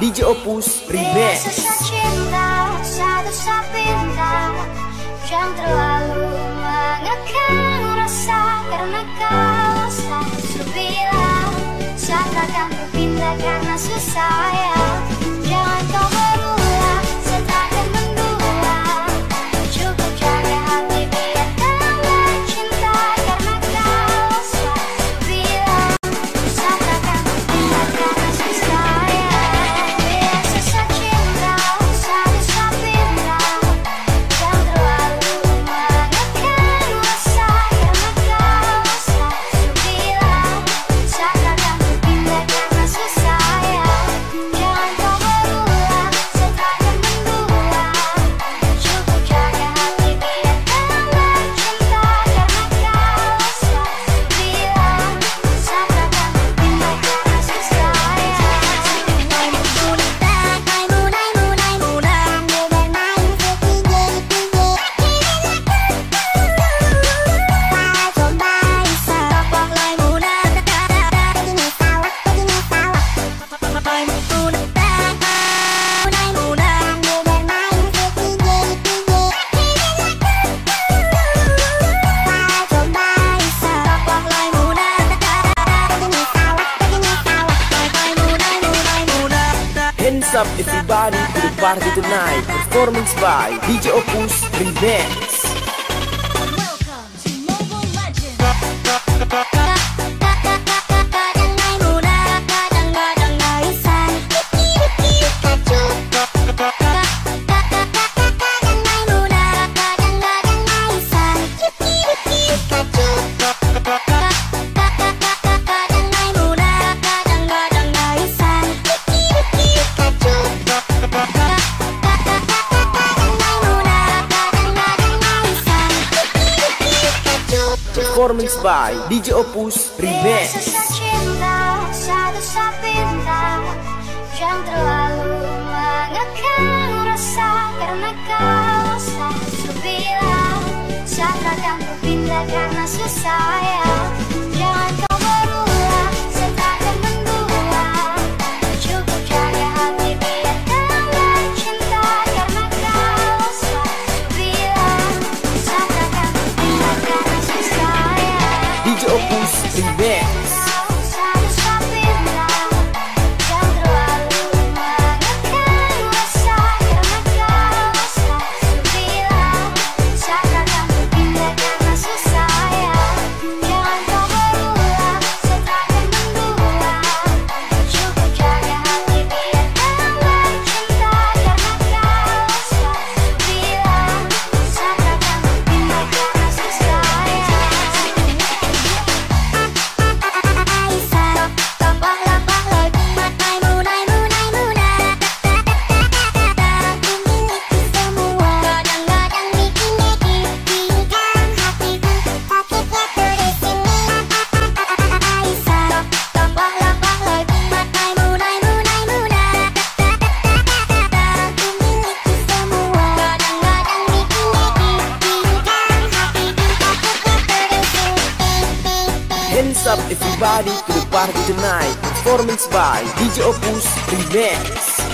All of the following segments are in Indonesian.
DJ Opus Remix performance by DJ Opus Remix. Cinta, satu terlalu mengekang rasa karena kau selalu bilang Saat akan berpindah karena susah ya by DJ Opus Remix.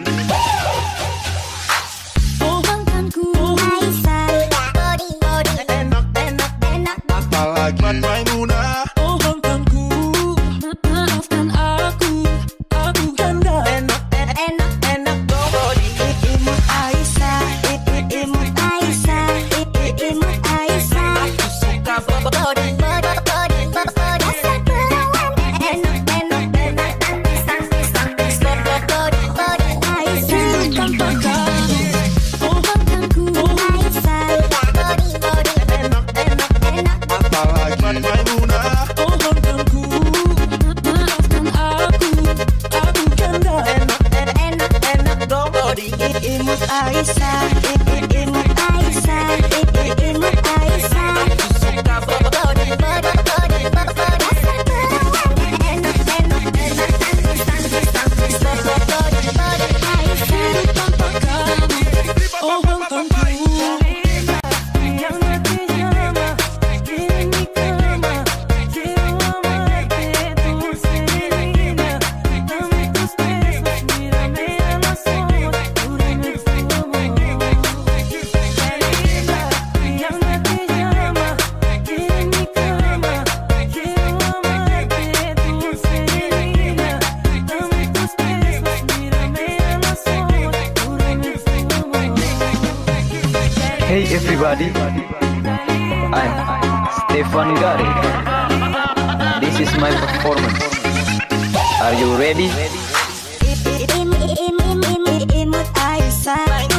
Imut ayrı sen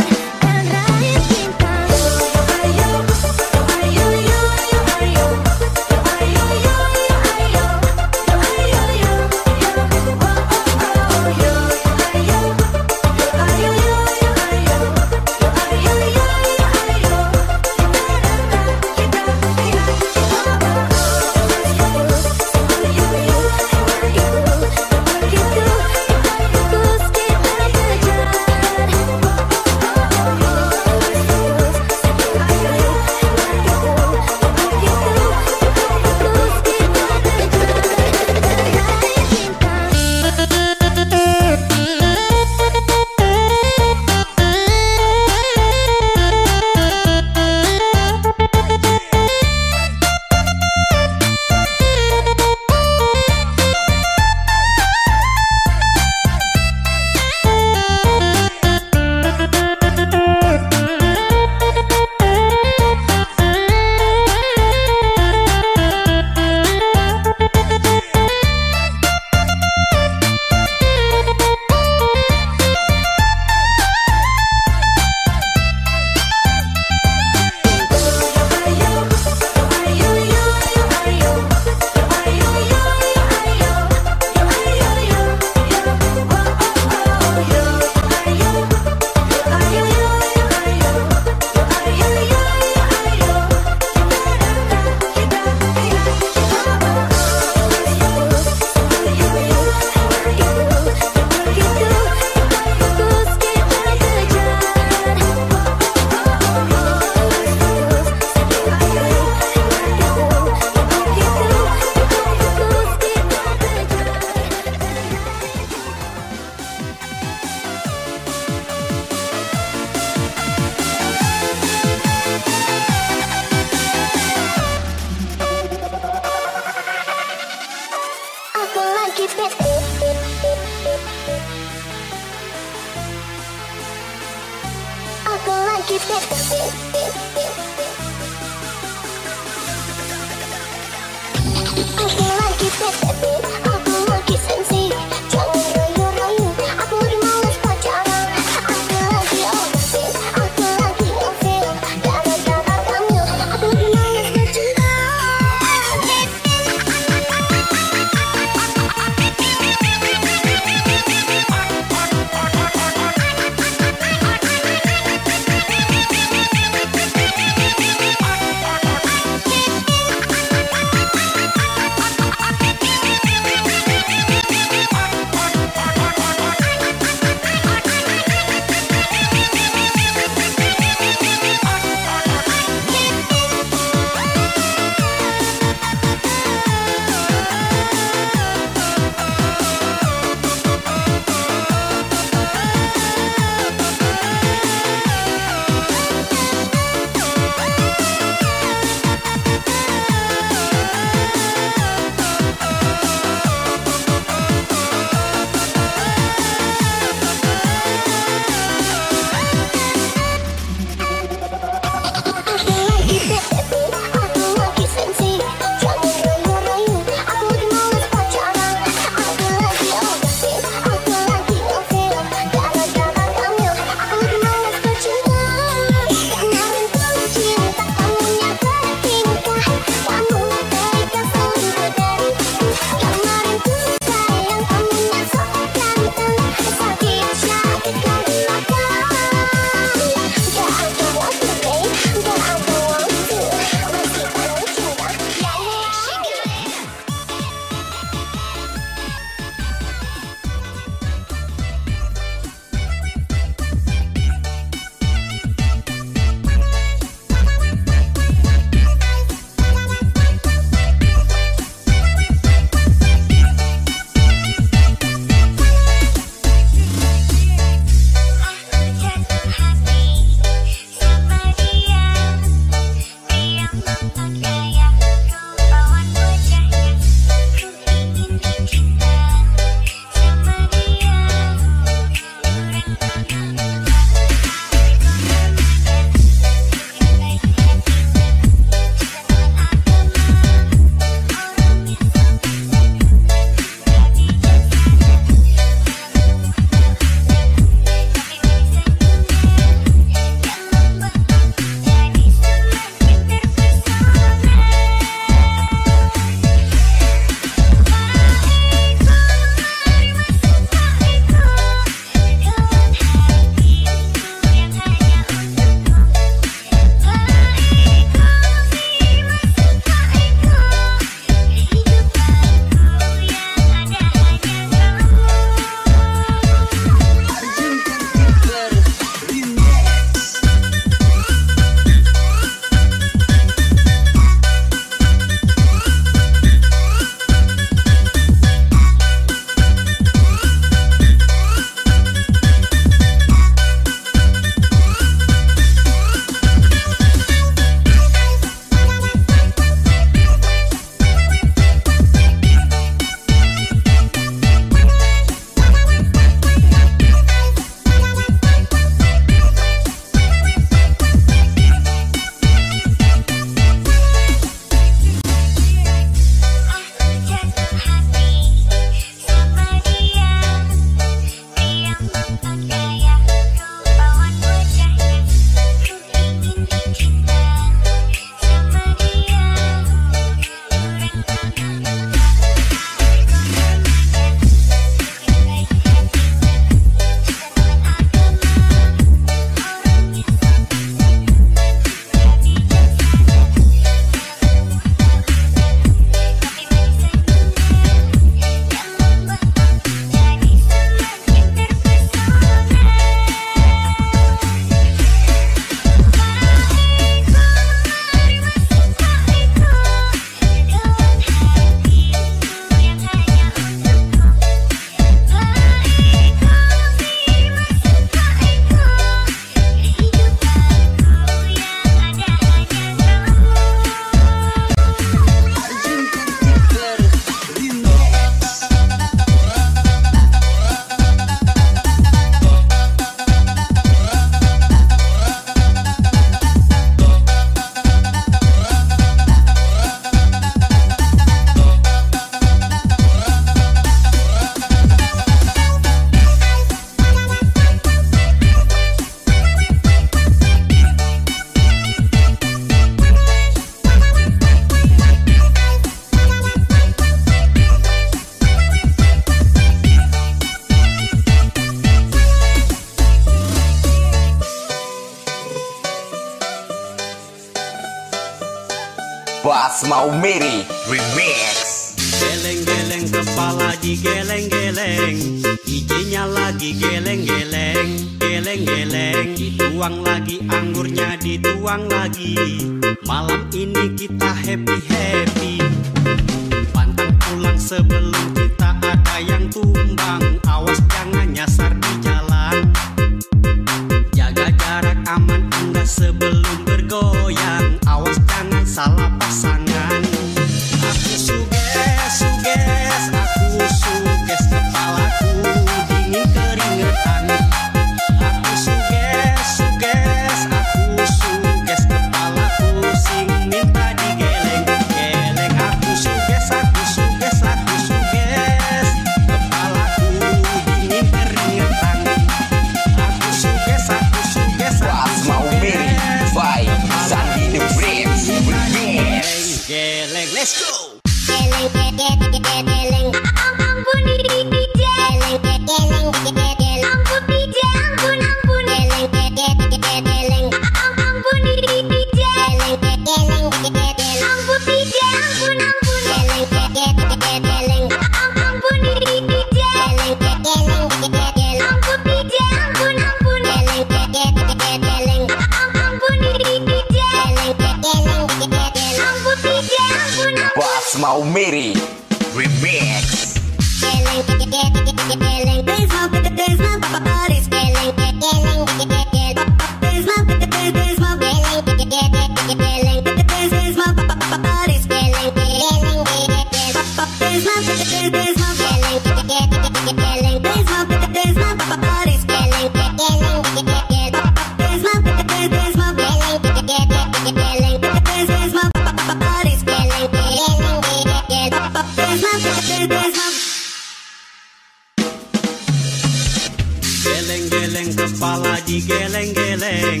Geleng-geleng kepala digeleng-geleng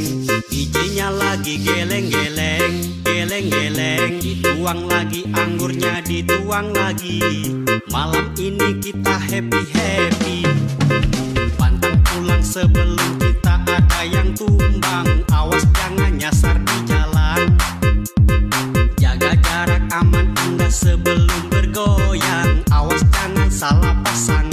Ijinya lagi geleng-geleng Geleng-geleng. Dituang lagi anggurnya dituang lagi. Malam ini kita happy-happy. Pantang pulang sebelum kita ada yang tumbang. Awas jangan nyasar di jalan aman anda sebelum bergoyang. Awas jangan salah pasang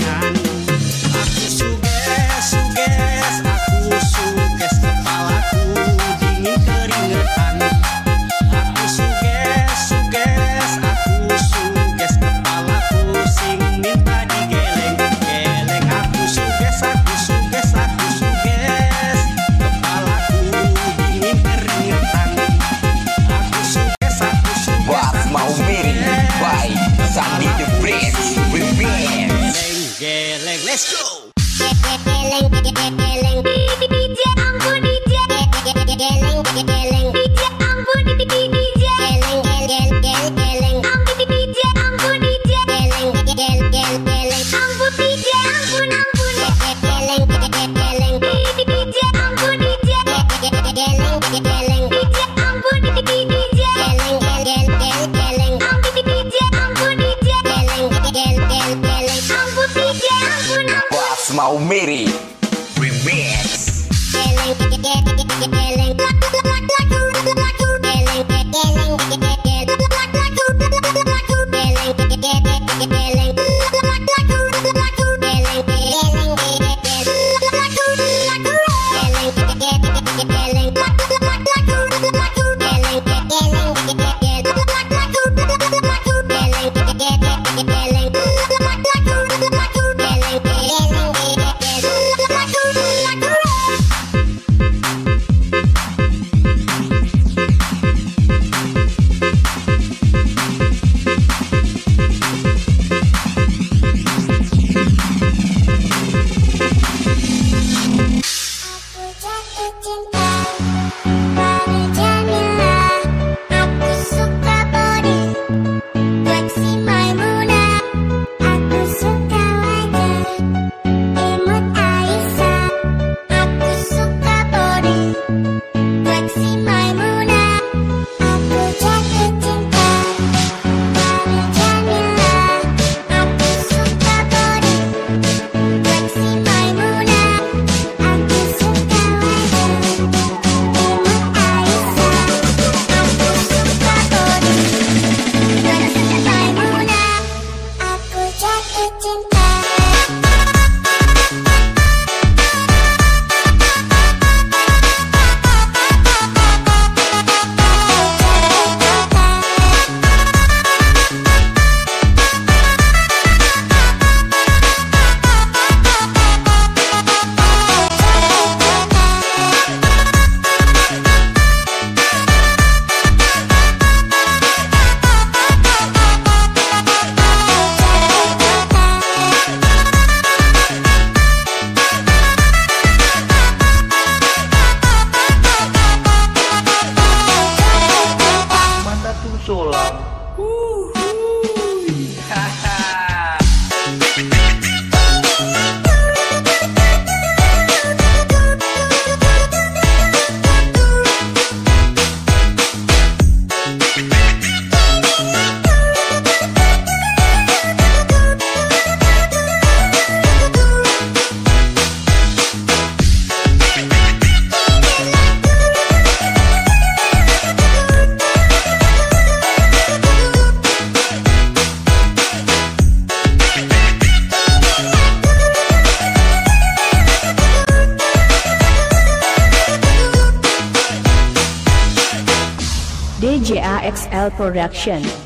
reaction.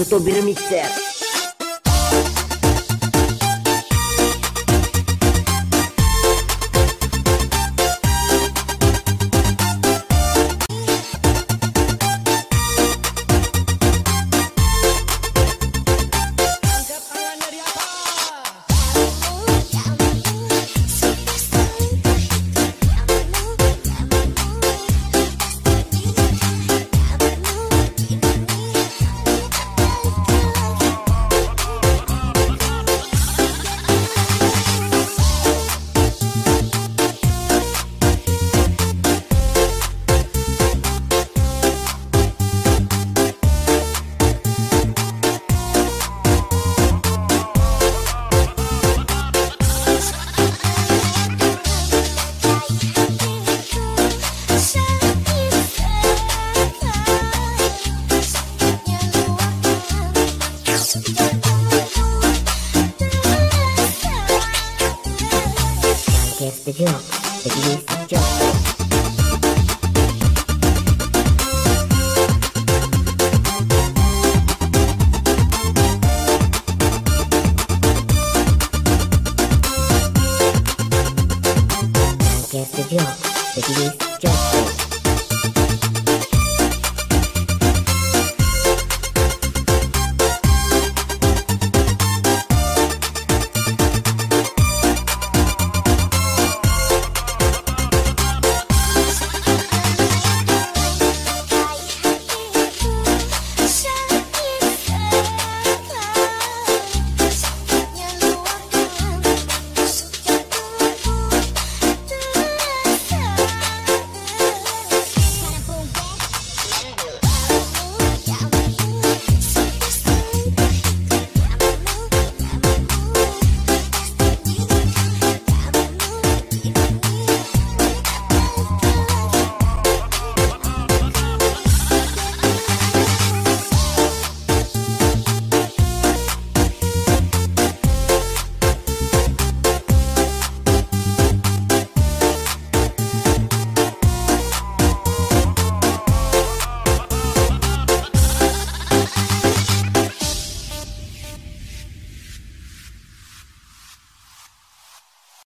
Futobina Mixer. Ya, J C.